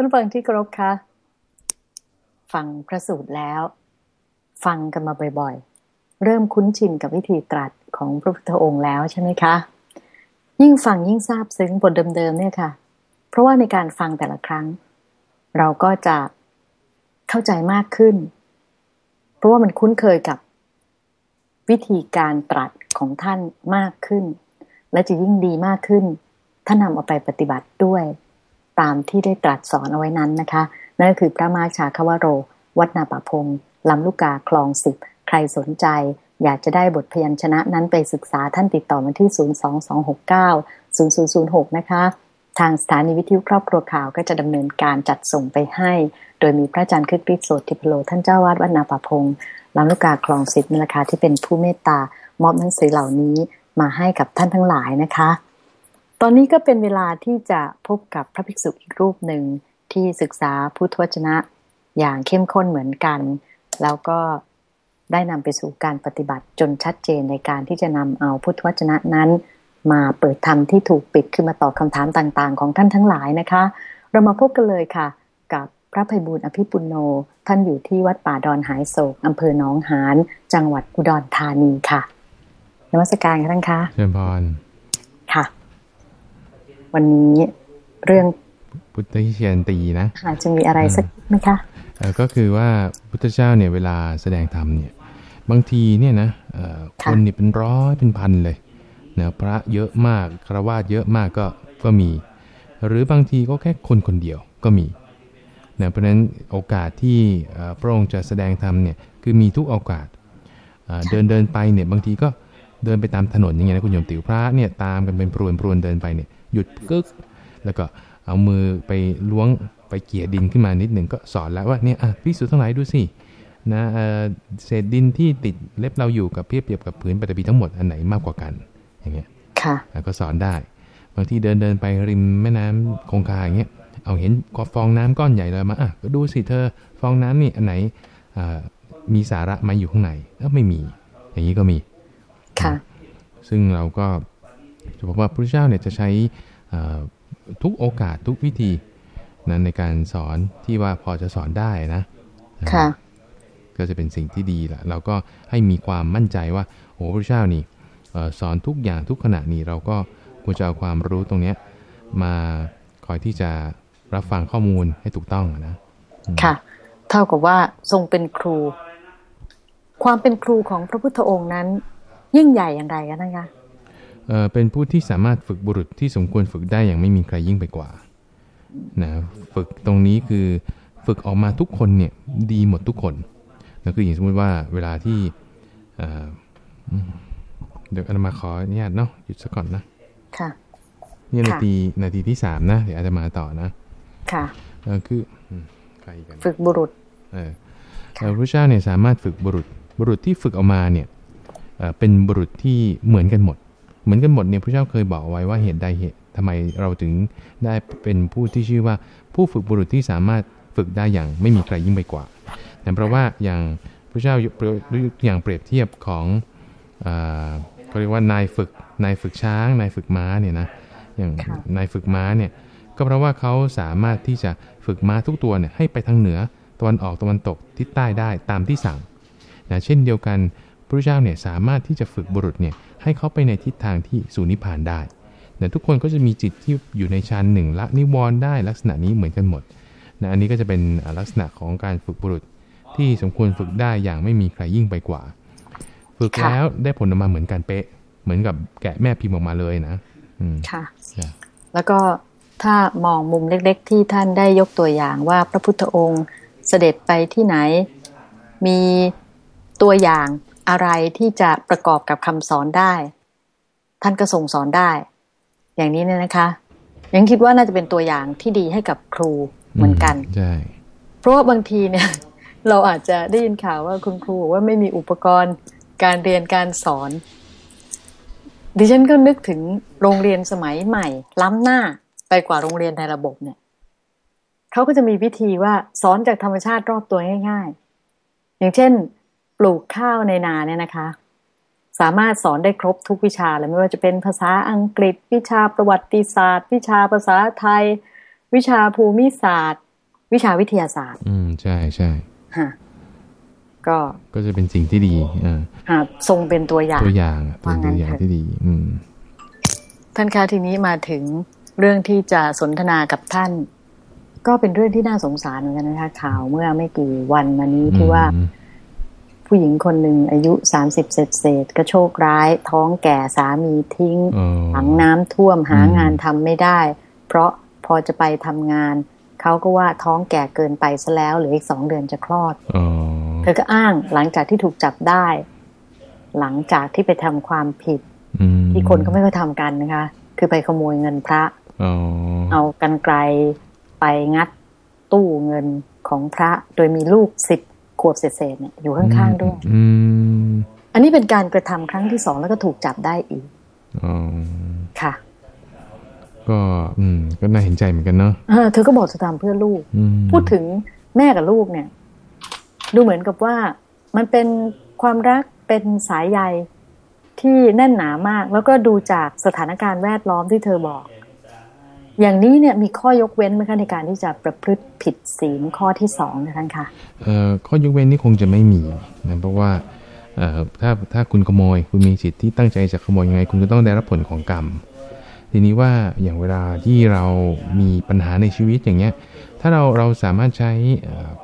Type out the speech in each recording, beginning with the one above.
ท่านฟังที่เคารพคะฟังพระสูตรแล้ว ฟังกันมาบ่อยๆ เริ่มคุ้นชินกับวิธีตรัสของพระพุทธองค์แล้วใช่ไหมคะ ยิ่งฟังยิ่งทราบซึ้งบทเดิมๆเนี่ยค่ะ เพราะว่าในการฟังแต่ละครั้ง เราก็จะเข้าใจมากขึ้น เพราะว่ามันคุ้นเคยกับวิธีการตรัสของท่านมากขึ้น และจะยิ่งดีมากขึ้นท่านำเอาไปปฏิบัติด้วย ตามที่ได้ตรัสสอนเอาไว้นั้นนะคะ นั่นคือพระมาชาคาวโร วัดนาป่าพงลำลูกกาคลองสิบใครสนใจ อยากจะได้บทพยัญชนะนั้นไปศึกษาท่านติดต่อมาที่ 02269 0006 นะคะ ทางสถานีวิทยุครอบครัวข่าวก็จะดำเนินการจัดส่งไปให้ โดยมีพระอาจารย์คึกฤทธิ์โสติพโลท่านเจ้าวาดวัดนาป่าพงลำลูกกาคลองสิบนี่แหละค่ะที่เป็นผู้เมตตามอบหนังสือเหล่านี้มาให้กับท่านทั้งหลายนะคะ ตอนนี้ก็เป็นเวลาที่จะพบกับพระภิกษุอีกรูปหนึ่งที่ศึกษาพุทธวจนะอย่างเข้มข้นเหมือนกัน แล้วก็ได้นำไปสู่การปฏิบัติจนชัดเจนในการที่จะนำเอาพุทธวจนะนั้น มาเปิดธรรมที่ถูกปิดขึ้นมาตอบคำถามต่างๆ ของท่านทั้งหลายนะคะ เรามาพบกันเลยค่ะ กับพระภัยบูลย์อภิปุโน ท่านอยู่ที่วัดป่าดอนหายโศกอำเภอหนองหานจังหวัดอุดรธานีค่ะนมัสการค่ะท่านคะเชิญพร วันนี้เรื่องพุทธเชียนตีนะอาจจะมีอะไรสักไหมคะเอ่อก็คือว่าพุทธเจ้าเนี่ยเวลาแสดงธรรมเนี่ย บางทีเนี่ยนะเอ่อคนเนี่ยเป็นร้อยเป็นพันเลยนะพระเยอะมากคารวาสเยอะมากก็ก็มี หรือบางทีก็แค่คนคนเดียวก็มีนะเพราะฉะนั้นโอกาสที่เอ่อพระองค์จะแสดงธรรมเนี่ยคือมีทุกโอกาสเอ่อเดินเดินไปเนี่ยบางทีก็เดินไปตามถนนอย่างเงี้ยนะคุณโยมติวพระเนี่ยตามกันเป็นปรวนปรวนเดินไปเนี่ย หยุดกึก แล้วก็เอามือไปล้วงไปเกี่ยดินขึ้นมานิดหนึ่งก็สอนแล้วว่าเนี่ยอะพิสูจน์ทั้งหลายดูสินะเอ่อเศษดินที่ติดเล็บเราอยู่กับเทียบเปรียบกับพื้นปฐพีทั้งหมดอันไหนมากกว่ากัน อย่างเงี้ยค่ะอะก็สอนได้ บางทีเดินเดินไปริมแม่น้ำคงคาอย่างเงี้ยเอาเห็นกฟองน้ำก้อนใหญ่เลยมาอะก็ดูสิเธอฟองน้ำนี่อันไหนอ่ามีสาระไหมาอยู่ข้างในแล้วไม่มี อย่างนี้ก็มีค่ะ ซึ่งเราก็ จะบอกว่าพระพุทธเจ้าเนี่ยจะใช้เอ่อทุกโอกาสทุกวิธีนะในการสอนที่ว่าพอจะสอนได้นะค่ะก็จะเป็นสิ่งที่ดีแหละเราก็ให้มีความมั่นใจว่าโอ้พระพุทธเจ้านี่เอ่อสอนทุกอย่างทุกขณะนี้เราก็ควรจะเอาความรู้ตรงเนี้ยมาคอยที่จะรับฟังข้อมูลให้ถูกต้องอะนะ ค่ะ เท่ากับว่าทรงเป็นครู ความเป็นครูของพระพุทธองค์นั้น ยิ่งใหญ่อย่างไรกันนะคะ เอ่อเป็นผู้ที่สามารถฝึกบุรุษที่สมควรฝึกได้อย่างไม่มีใครยิ่งไปกว่านะฝึกตรงนี้คือฝึกออกมาทุกคนเนี่ยดีหมดทุกคนแล้วคืออย่างสมมติว่าเวลาที่เอ่ออืมเดี๋ยวอาตมาขออนุญาตเนาะหยุดสักก่อนนะค่ะเนี่ยนาค่ะทีนาทีที่สามนะเดี๋ยวอาตมาต่อนะ ค่ะเออคืออืมใครกันฝึกบุรุษเออเอ่อพระเจ้าเนี่ยสามารถฝึกบุรุษบุรุษที่ฝึกออกมาเนี่ยเอ่อเป็นบุรุษที่เหมือนกันหมด เหมือนกันหมดเนี่ยพระเจ้าเคยบอกไว้ว่าเหตุใดเหตุทำไมเราถึงได้เป็นผู้ที่ชื่อว่าผู้ฝึกบุรุษที่สามารถฝึกได้อย่างไม่มีใครยิ่งไปกว่าแต่เพราะว่าอย่างพระเจ้ายกอย่างเปรียบเทียบของเอ่อเขาเรียกว่านายฝึกนายฝึกช้างนายฝึกม้าเนี่ยนะอย่างค่ะนายฝึกม้าเนี่ยก็เพราะว่าเขาสามารถที่จะฝึกม้าทุกตัวเนี่ยให้ไปทางเหนือตะวันออกตะวันตกทิศใต้ได้ตามที่สั่งนะเช่นเดียวกันพระเจ้าเนี่ยสามารถที่จะฝึกบุรุษเนี่ย ให้เขาไปในทิศทางที่สู่นิพพานได้นะทุกคนก็จะมีจิตที่อยู่ในชั้นหนึ่งละนิวรณ์ได้ลักษณะนี้เหมือนกันหมดนะอันนี้ก็จะเป็นอ่าลักษณะของการฝึกบุรุษที่สมควรฝึกได้อย่างไม่มีใครยิ่งไปกว่า ฝึกค่ะแล้วได้ผลออกมาเหมือนกันเป๊ะ เหมือนกับแกะแม่พิมพ์ออกมาเลยนะอืมค่ะจ้ะแล้วก็ถ้ามองมุมเล็ก ๆ ที่ท่านได้ยกตัวอย่างว่าพระพุทธองค์เสด็จไปที่ไหน มีตัวอย่าง อะไรที่จะประกอบกับคำสอนได้ ท่านก็ส่งสอนได้ อย่างนี้เนี่ยนะคะ ยังคิดว่าน่าจะเป็นตัวอย่างที่ดีให้กับครูเหมือนกันใช่เพราะว่าบางทีเนี่ย เราอาจจะได้ยินข่าวว่าคุณครูบอกว่าไม่มีอุปกรณ์การเรียนการสอน ดิฉันก็นึกถึงโรงเรียนสมัยใหม่ ล้ำหน้าไปกว่าโรงเรียนในระบบเนี่ยเขาก็จะมีวิธีว่าสอนจากธรรมชาติรอบตัวง่าย ๆ อย่างเช่น ปลูกข้าวในนาเนี่ยนะคะ สามารถสอนได้ครบทุกวิชาเลยไม่ว่าจะเป็นภาษาอังกฤษ วิชาประวัติศาสตร์ วิชาภาษาไทย วิชาภูมิศาสตร์ วิชาวิทยาศาสตร์ อืมใช่ใช่ฮะก็ก็จะเป็นสิ่งที่ดีอ่าฮะทรงเป็นตัวอย่างตัวอย่างอะเป็นตัวอย่างที่ดี อืมท่านคะทีนี้มาถึงเรื่องที่จะสนทนากับท่าน ก็เป็นเรื่องที่น่าสงสารเหมือนกันนะคะข่าวเมื่อไม่กี่วันมานี้ที่ว่าอืม ผู้หญิงคนหนึ่งอายุสามสิบเศษเศษๆก็โชคร้าย ท้องแก่สามีทิ้งอ๋อถังน้ำท่วมหาอืมงานทำไม่ได้ เพราะพอจะไปทำงาน เขาก็ว่าท้องแก่เกินไปซะแล้วเหลืออีกสองเดือนจะคลอดอ๋อเธอก็อ้างหลังจากที่ถูกจับได้ หลังจากที่ไปทำความผิดอืมที่คนก็ไม่ค่อยทำกันนะคะ คือไปขโมยเงินพระอ๋อเอากันไกลไปงัดตู้เงินของพระโดยมีลูกสิบ ขวบเศษๆเนี่ยอยู่ข้างๆด้วยอืมอันนี้เป็นการกระทำครั้งที่สองแล้วก็ถูกจับได้อีกอ๋อค่ะ ก็อืม ก็น่าเห็นใจเหมือนกันเนาะเออเธอก็บอกจะทำเพื่อลูกอืมพูดถึงแม่กับลูกเนี่ย ดูเหมือนกับว่ามันเป็นความรักเป็นสายใยที่แน่นหนามาก แล้วก็ดูจากสถานการณ์แวดล้อมที่เธอบอก อย่างนี้เนี่ยมีข้อยกเว้นไหมคะในการที่จะประพฤติผิดศีลข้อที่สองนะท่านคะเอ่อข้อยกเว้นนี่คงจะไม่มีนะเพราะว่าเอ่อถ้าถ้าคุณขโมยคุณมีสิทธิ์ที่ตั้งใจจะขโมยยังไง คุณก็ต้องได้รับผลของกรรม ทีนี้ว่าอย่างเวลาที่เรามีปัญหาในชีวิตอย่างเงี้ย ถ้าเราเราสามารถใช้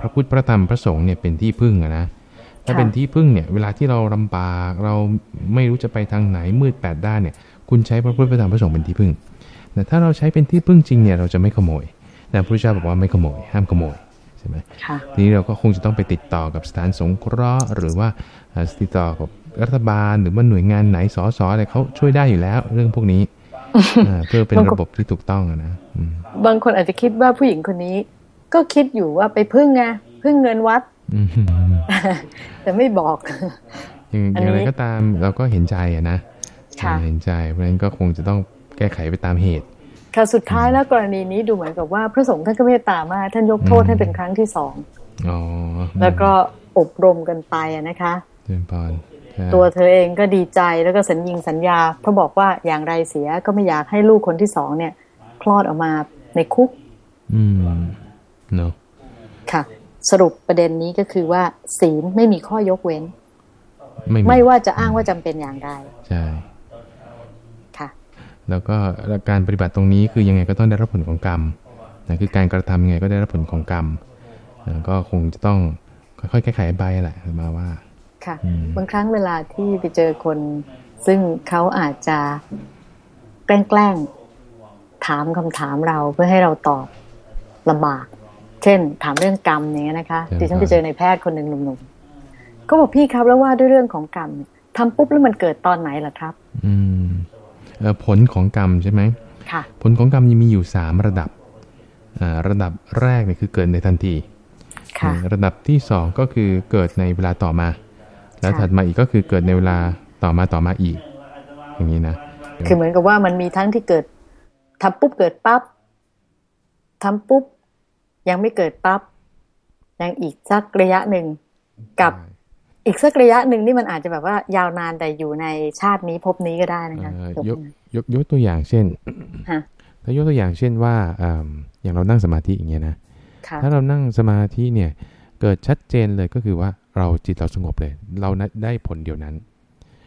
พระพุทธพระธรรมพระสงฆ์เนี่ยเป็นที่พึ่งอะนะถ้าเป็นที่พึ่งเนี่ยเวลาที่เราลำบากเราไม่รู้จะไปทางไหนมืดแปดด้านเนี่ย คุณใช้พระพุทธพระธรรมพระสงฆ์เป็นที่พึ่ง แต่ถ้าเราใช้เป็นที่พึ่งจริงเนี่ยเราจะไม่ขโมยแต่พระพุทธเจ้าบอกว่าไม่ขโมย ห้ามขโมยใช่ไหมค่ะทีนี้เราก็คงจะต้องไปติดต่อกับสถานสงเคราะห์ หรือว่าเอ่อติดต่อกับรัฐบาลหรือว่าหน่วยงานไหนสสอะไรเขาช่วยได้อยู่แล้ว เรื่องพวกนี้อ่าเพื่อเป็นบางคนระบบที่ถูกต้องอะนะอืมบางคนอาจจะคิดว่าผู้หญิงคนนี้ ก็คิดอยู่ว่าไปพึ่งไงพึ่งเงินวัดอืมแต่ไม่บอกอย่างอันอย่างไรนี้ก็ตามเราก็เห็นใจอะนะค่ะเห็นใจเพราะฉะนั้นก็คงจะต้อง แก้ไขไปตามเหตุค่ะสุดท้ายแล้วกรณีนี้ดูเหมือนกับว่าพระสงฆ์ท่านก็เมตตามากท่านยกโทษอืมให้เป็นครั้งที่สองอ๋อแล้วก็อบรมกันไปอะนะคะเจริญพรใช่ตัวเธอเองก็ดีใจแล้วก็สัญญิงสัญญาเพราะบอกว่าอย่างไรเสียก็ไม่อยากให้ลูกคนที่สองเนี่ย คลอดออกมาในคุก อืมเนาะค่ะ สรุปประเด็นนี้ก็คือว่า ศีลไม่มีข้อยกเว้น ไม่ไม่ว่าจะอ้างว่าจำเป็นอย่างไรใช่ค่ะ แล้วก็การปฏิบัติตรงนี้คือยังไงก็ต้องได้รับผลของกรรมนะคือการกระทำยังไงก็ได้รับผลของกรรมนะก็คงจะต้องค่อยๆแก้ไขไปแหละมาว่าค่ะอืมบางครั้งเวลาที่ไปเจอคน ซึ่งเขาอาจจะแกล้งๆถามคำถามเราเพื่อให้เราตอบลำบาก เช่น ถามเรื่องกรรมอย่างเงี้ยนะคะดิฉันไปเจอในแพทย์คนหนึ่งหนุ่มๆก็บอกพี่ครับแล้วว่าด้วยเรื่องของกรรมเนี่ยทำปุ๊บแล้วมันเกิดตอนไหนล่ะครับ อืมเอ่อ ผลของกรรมใช่ไหมค่ะผลของกรรมยังมีอยู่ 3 ระดับอ่าระดับแรกเนี่ยคือเกิดในทันทีค่ะระดับที่ 2 ก็คือเกิดในเวลาต่อมา แล้วค่ะถัดมาอีกก็คือเกิดในเวลาต่อมาต่อมาอีก อย่างนี้นะคือเหมือนกับว่ามันมีทั้งที่เกิดทำปุ๊บเกิดปั๊บทำปุ๊บยังไม่เกิดปั๊บยังอีกสักระยะหนึ่งกับ อีกสักระยะหนึ่งนี่มันอาจจะแบบว่ายาวนานแต่อยู่ในชาตินี้ภพนี้ก็ได้นะคะเอ่อยกยกยกตัวอย่างเช่นฮะถ้ายกตัวอย่างเช่นว่าอ่าอย่างเรานั่งสมาธิอย่างเงี้ยนะค่ะถ้าเรานั่งสมาธิเนี่ยเกิดชัดเจนเลยก็คือว่าเราจิตเราสงบเลย เราได้ผลเดียวนั้น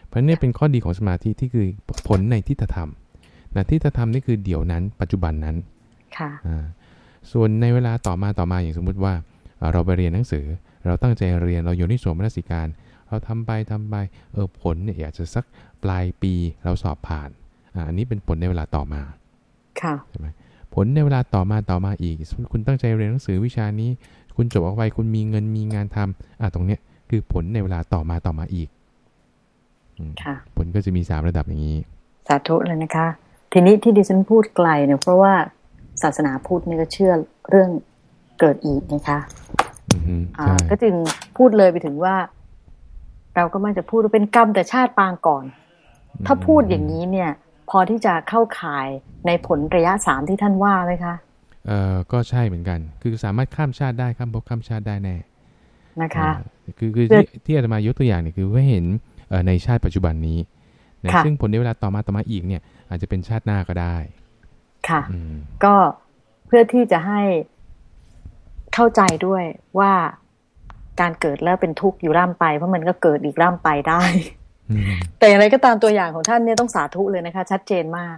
เพราะนี่เป็นข้อดีของสมาธิที่คือผลในทิฏฐธรรมนะทิฏฐธรรมนี่คือเดี๋ยวนั้น ปัจจุบันนั้นค่ะอ่าส่วนในเวลาต่อมาต่อมาอย่างสมมุติว่าเอ่อเราไปเรียนหนังสือ เราตั้งใจเรียนเราอยู่ในสวมนสิการ เราทำไปทำไปเออผลเนี่ยอยากจะสักปลายปีเราสอบผ่านอ่าอันนี้เป็นผลในเวลาต่อมาค่ะใช่ไหมผลในเวลาต่อมาต่อมาอีกสมมติคุณตั้งใจเรียนหนังสือวิชานี้ คุณจบออกไปคุณมีเงินมีงานทำอะตรงเนี้ยคือผลในเวลาต่อมาต่อมาอีกอืมค่ะผลก็จะมีสามระดับอย่างนี้ สาธุเลยนะคะ ทีนี้ที่ดิฉันพูดไกลเนี่ยเพราะว่าศาสนาพุทธเนี่ยก็เชื่อเรื่องเกิดอีกนะคะอือฮึอ่าใช่ ก็จึงพูดเลยไปถึงว่า เราก็มักจะพูดว่าเป็นกรรมแต่ชาติปางก่อน ถ้าพูดอย่างนี้เนี่ย พอที่จะเข้าข่ายในผลระยะสามที่ท่านว่าไหมคะเอ่อก็ใช่เหมือนกัน คือสามารถข้ามชาติได้ข้ามภพข้ามชาติได้แน่นะคะอ่าคือคือเพื่อที่ที่อาตมายกตัวอย่างเนี่ยคือว่าเห็นเอ่อในชาติปัจจุบันนี้นะค่ะซึ่งผลในเวลาต่อมาต่อมาอีกเนี่ย อาจจะเป็นชาติหน้าก็ได้ ค่ะอืมก็เพื่อที่จะให้ เข้าใจด้วยว่าการเกิดแล้วเป็นทุกข์อยู่ร่ำไป เพราะมันก็เกิดอีกร่ำไปได้ แต่อย่างไรก็ตามตัวอย่างของท่านเนี่ยต้องสาธุเลยนะคะ ชัดเจนมาก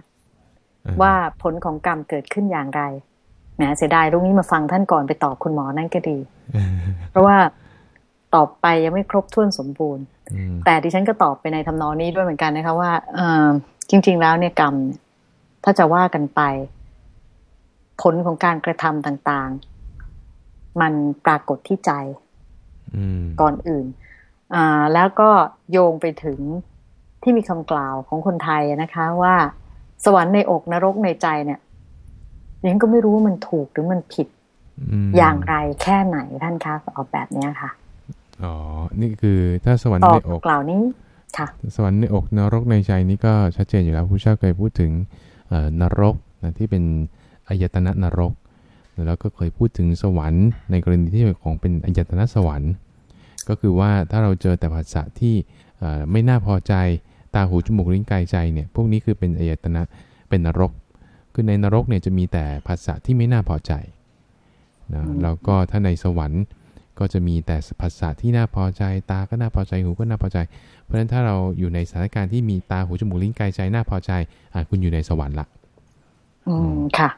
ว่าผลของกรรมเกิดขึ้นอย่างไรแหมเสียดายรุ่งนี้มาฟังท่านก่อนไปตอบคุณหมอนั่นก็ดี เพราะว่าตอบไปยังไม่ครบถ้วนสมบูรณ์ แต่ดิฉันก็ตอบไปในทำนองนี้ด้วยเหมือนกันนะคะว่าเออจริง ๆ แล้วเนี่ยกรรมถ้าจะว่ากันไป ผลของการกระทำต่างๆ มันปรากฏที่ใจก่อนอื่นอ่าแล้วก็โยงไปถึงที่มีคำกล่าวของคนไทยนะคะว่า สวรรค์ในอกนรกในใจเนี่ยยังก็ไม่รู้ว่ามันถูกหรือมันผิดอย่างไรแค่ไหนท่านคะออกแบบเนี้ยค่ะอ๋อ นี่คือถ้าสวรรค์ในอกกล่าวนี้ค่ะ สวรรค์ในอกนรกในใจนี่ก็ชัดเจนอยู่แล้วผู้เช่าเคยพูดถึงนรกนะที่เป็นอายตนะนรก แล้วก็เคยพูดถึงสวรรค์ ในกรณีที่ของเป็นอายตนะสวรรค์ ก็คือว่าถ้าเราเจอแต่ภาษาที่ไม่น่าพอใจตาหูจมูกลิ้นกายใจเนี่ยพวกนี้คือเป็นอายตนะเป็นนรก คือในนรกเนี่ยจะมีแต่ภาษาที่ไม่น่าพอใจนะแล้วก็ถ้าในสวรรค์ก็จะมีแต่ภาษาที่น่าพอใจ ตาก็น่าพอใจหูก็น่าพอใจ เพราะฉะนั้นถ้าเราอยู่ในสถานการณ์ที่มีตาหูจมูกลิ้นกายใจน่าพอใจอ่าคุณอยู่ในสวรรค์ละอืมค่ะ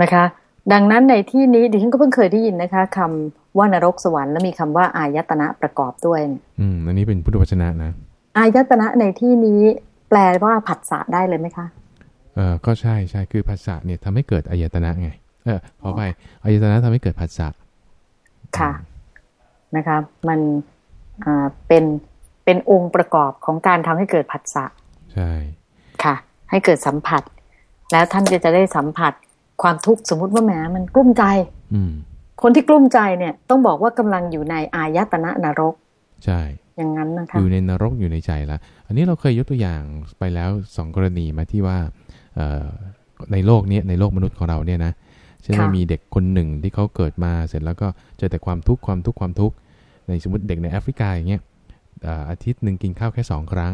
นะคะ ดังนั้นในที่นี้ดิฉันก็เพิ่งเคยได้ยินนะคะคำว่านรกสวรรค์แล้วมีคำว่าอายตนะประกอบด้วย อืมอันนี้เป็นพุทธวจนะนะ อายตนะในที่นี้แปลว่าผัสสะได้เลยไหมคะ เออก็ใช่ใช่คือผัสสะเนี่ยทำให้เกิดอายตนะไง เออขอไปอายตนะทำให้เกิดผัสสะค่ะนะคะมันอ่าเป็นเป็นองค์ประกอบของการทำให้เกิดผัสสะใช่ค่ะ ให้เกิดสัมผัส แล้วท่านจะจะได้สัมผัส ความทุกข์สมมุติว่าแหมมันกลุ้มใจ อืมคนที่กลุ้มใจเนี่ย ต้องบอกว่ากำลังอยู่ในอายตนะนรก ใช่ อย่างนั้นนะคะอยู่ในนรกอยู่ในใจแล้วอันนี้เราเคยยกตัวอย่างไปแล้วสองกรณีมาที่ว่าในโลกนี้ในโลกมนุษย์ของเราเนี่ยนะเช่นมีเด็กคนหนึ่งที่เขาเกิดมาเสร็จแล้วก็เจอแต่ความทุกข์ความทุกข์ความทุกข์ในสมมติเด็กในแอฟริกาอย่างเงี้ยอาทิตย์หนึ่งกินข้าวแค่สองครั้ง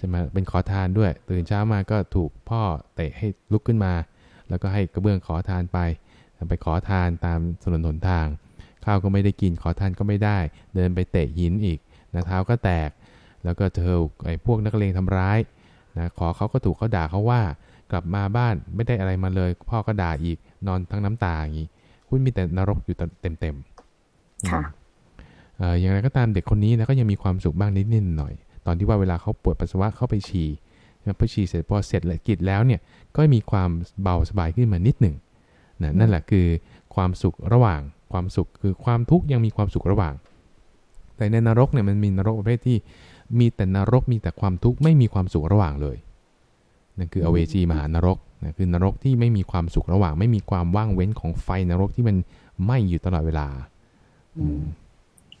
จะมาเป็นขอทานด้วย ตื่นเช้ามาก็ถูกพ่อเตะให้ลุกขึ้นมา แล้วก็ให้กระเบื้องขอทานไป ไปขอทานตามถนนหนทาง ข้าวก็ไม่ได้กินขอทานก็ไม่ได้ เดินไปเตะหินอีกนะเท้าก็แตก แล้วก็เธอไอ้พวกนักเลงทำร้ายนะขอเขาก็ถูกเขาด่าเขาว่ากลับมาบ้านไม่ได้อะไรมาเลย พ่อก็ด่าอีกนอนทั้งน้ำตาอย่างนี้คุณมีแต่นรกอยู่เต็มเต็มค่ะอย่างไรก็ตามเด็กคนนี้นะก็ยังมีความสุขบ้างนิดนิดหน่อย ตอนที่ว่าเวลาเขาปวดปัสสาวะเข้าไปฉี่ พอฉี่เสร็จพอเสร็จและกิจแล้วเนี่ยก็มีความเบาสบายขึ้นมานิดหนึ่งนะนั่นแหละคือความสุขระหว่างความสุขคือความทุกข์ยังมีความสุขระหว่าง แต่ในนรกเนี่ยมันมีนรกประเภทที่มีแต่นรกมีแต่ความทุกข์ไม่มีความสุขระหว่างเลยนั่นคืออเวจีมหานรกนะคือนรกที่ไม่มีความสุขระหว่าง ไม่มีความว่างเว้นของไฟนรกที่มันไหม้อยู่ตลอดเวลา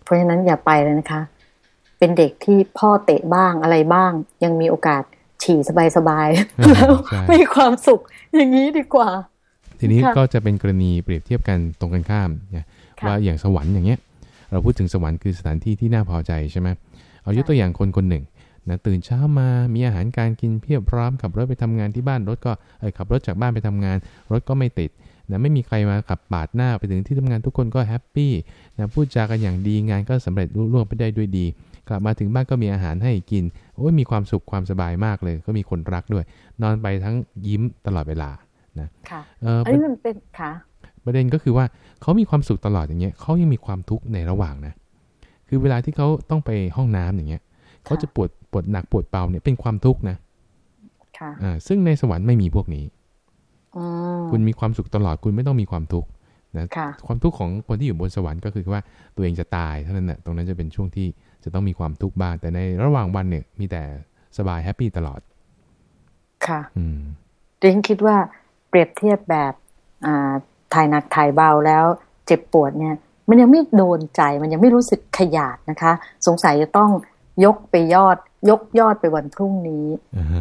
เพราะฉะนั้นอย่าไปเลยนะคะ เป็นเด็กที่พ่อเตะบ้างอะไรบ้าง ยังมีโอกาส ฉี่สบายๆแล้วมีความสุขอย่างนี้ดีกว่า ทีนี้ก็จะเป็นกรณีเปรียบเทียบกันตรงกันข้ามว่าอย่างสวรรค์อย่างเงี้ย เราพูดถึงสวรรค์คือสถานที่ที่น่าพอใจใช่ไหมเอายกตัวอย่างคนคนหนึ่งนะตื่นเช้ามามีอาหารการกินเพียบพร้อมขับรถไปทำงานที่บ้านรถก็เออขับรถจากบ้านไปทำงาน รถก็ไม่ติดนะไม่มีใครมาขับปาดหน้าไปถึงที่ทำงานทุกคนก็แฮปปี้นะพูดจากันอย่างดีงานก็สำเร็จรุ่ล่วงไปได้ด้วยดี กลับมาถึงบ้านก็มีอาหารให้กินโอ้ยมีความสุขความสบายมากเลย ก็มีคนรักด้วย นอนไปทั้งยิ้มตลอดเวลานะค่ะอันนี้มันเป็นค่ะ ประเด็นก็คือว่าเขามีความสุขตลอดอย่างเงี้ยเขายังมีความทุกข์ในระหว่างนะ คือเวลาที่เขาต้องไปห้องน้ำอย่างเงี้ยเขาจะปวดปวดหนักปวดเบาเนี่ยเป็นความทุกข์นะค่ะอ่าซึ่งในสวรรค์ไม่มีพวกนี้คุณมีความสุขตลอดคุณไม่ต้องมีความทุกข์ นะความทุกข์ของคนที่อยู่บนสวรรค์ก็คือว่าตัวเองจะตายเท่านั้นแหละตรงนั้นจะเป็นช่วงที่จะต้องมีความทุกข์บ้าง แต่ในระหว่างวันเนี่ย มีแต่สบายแฮปปี้ตลอด ค่ะ อืมดิฉันคิดว่าเปรียบเทียบแบบอ่าถ่ายหนักถ่ายเบาแล้ว เจ็บปวดเนี่ย มันยังไม่โดนใจมันยังไม่รู้สึกขยาดนะคะ สงสัยจะต้องยกไปยอด ยกยอดไปวันพรุ่งนี้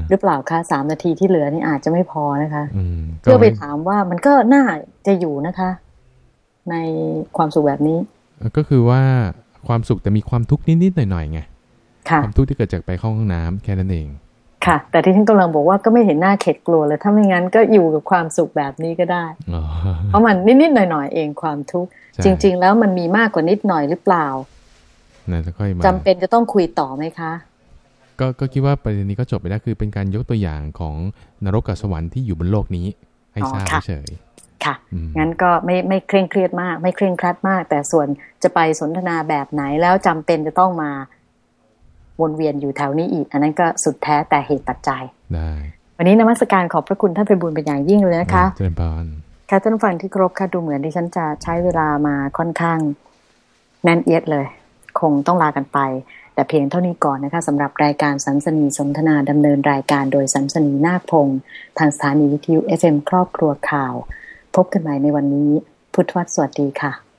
หรือเปล่าคะสามนาทีที่เหลือนี่อาจจะไม่พอนะคะ เพื่อไปถามว่ามันก็น่าจะอยู่นะคะ ในความสุขแบบนี้ ก็คือว่าความสุขแต่มีความทุกข์นิดๆหน่อยๆไงความทุกข์ที่เกิดจากไปเข้าห้องน้ำแค่นั้นเอง ค่ะ แต่ที่ท่านกำลังบอกว่าก็ไม่เห็นหน้าเข็ดกลัวเลยถ้าไม่งั้นก็อยู่กับความสุขแบบนี้ก็ได้อ๋อเพราะมันนิดๆหน่อยๆเองความทุกข์ใช่จริง ๆ แล้วมันมีมากกว่านิดหน่อยหรือเปล่านะแล้วค่อยมาจำเป็นจะต้องคุยต่อไหมคะ ก็ก็คิดว่าประเด็นนี้ก็จบไปแล้วคือเป็นการยกตัวอย่างของนรกกับสวรรค์ที่อยู่บนโลกนี้ ให้อ๋อทราบค่ะเฉย ค่ะๆอืมงั้นก็ไม่ไม่เคร่งเครียดมาก ไม่เคร่งครัดมาก แต่ส่วนจะไปสนทนาแบบไหนแล้วจำเป็นจะต้องมาวนเวียนอยู่แถวนี้อีก อันนั้นก็สุดแท้แต่เหตุปัจจัยได้วันนี้นมัสการขอบพระคุณท่านไปบุญเป็นอย่างยิ่งเลยนะคะเจริญพรค่ะท่านผู้ฟังที่เคารพค่ะดูเหมือนที่ฉันจะใช้เวลามาค่อนข้างแน่นเอียดเลย คงต้องลากันไป แต่เพียงเท่านี้ก่อนนะคะสำหรับรายการสันสนีสนทนาดำเนินรายการโดยสันสนีนาคพงศ์ทางสถานีวิทยุ FM ครอบครัวข่าว พบกันใหม่ในวันนี้ พุทธวัตรสวัสดีค่ะ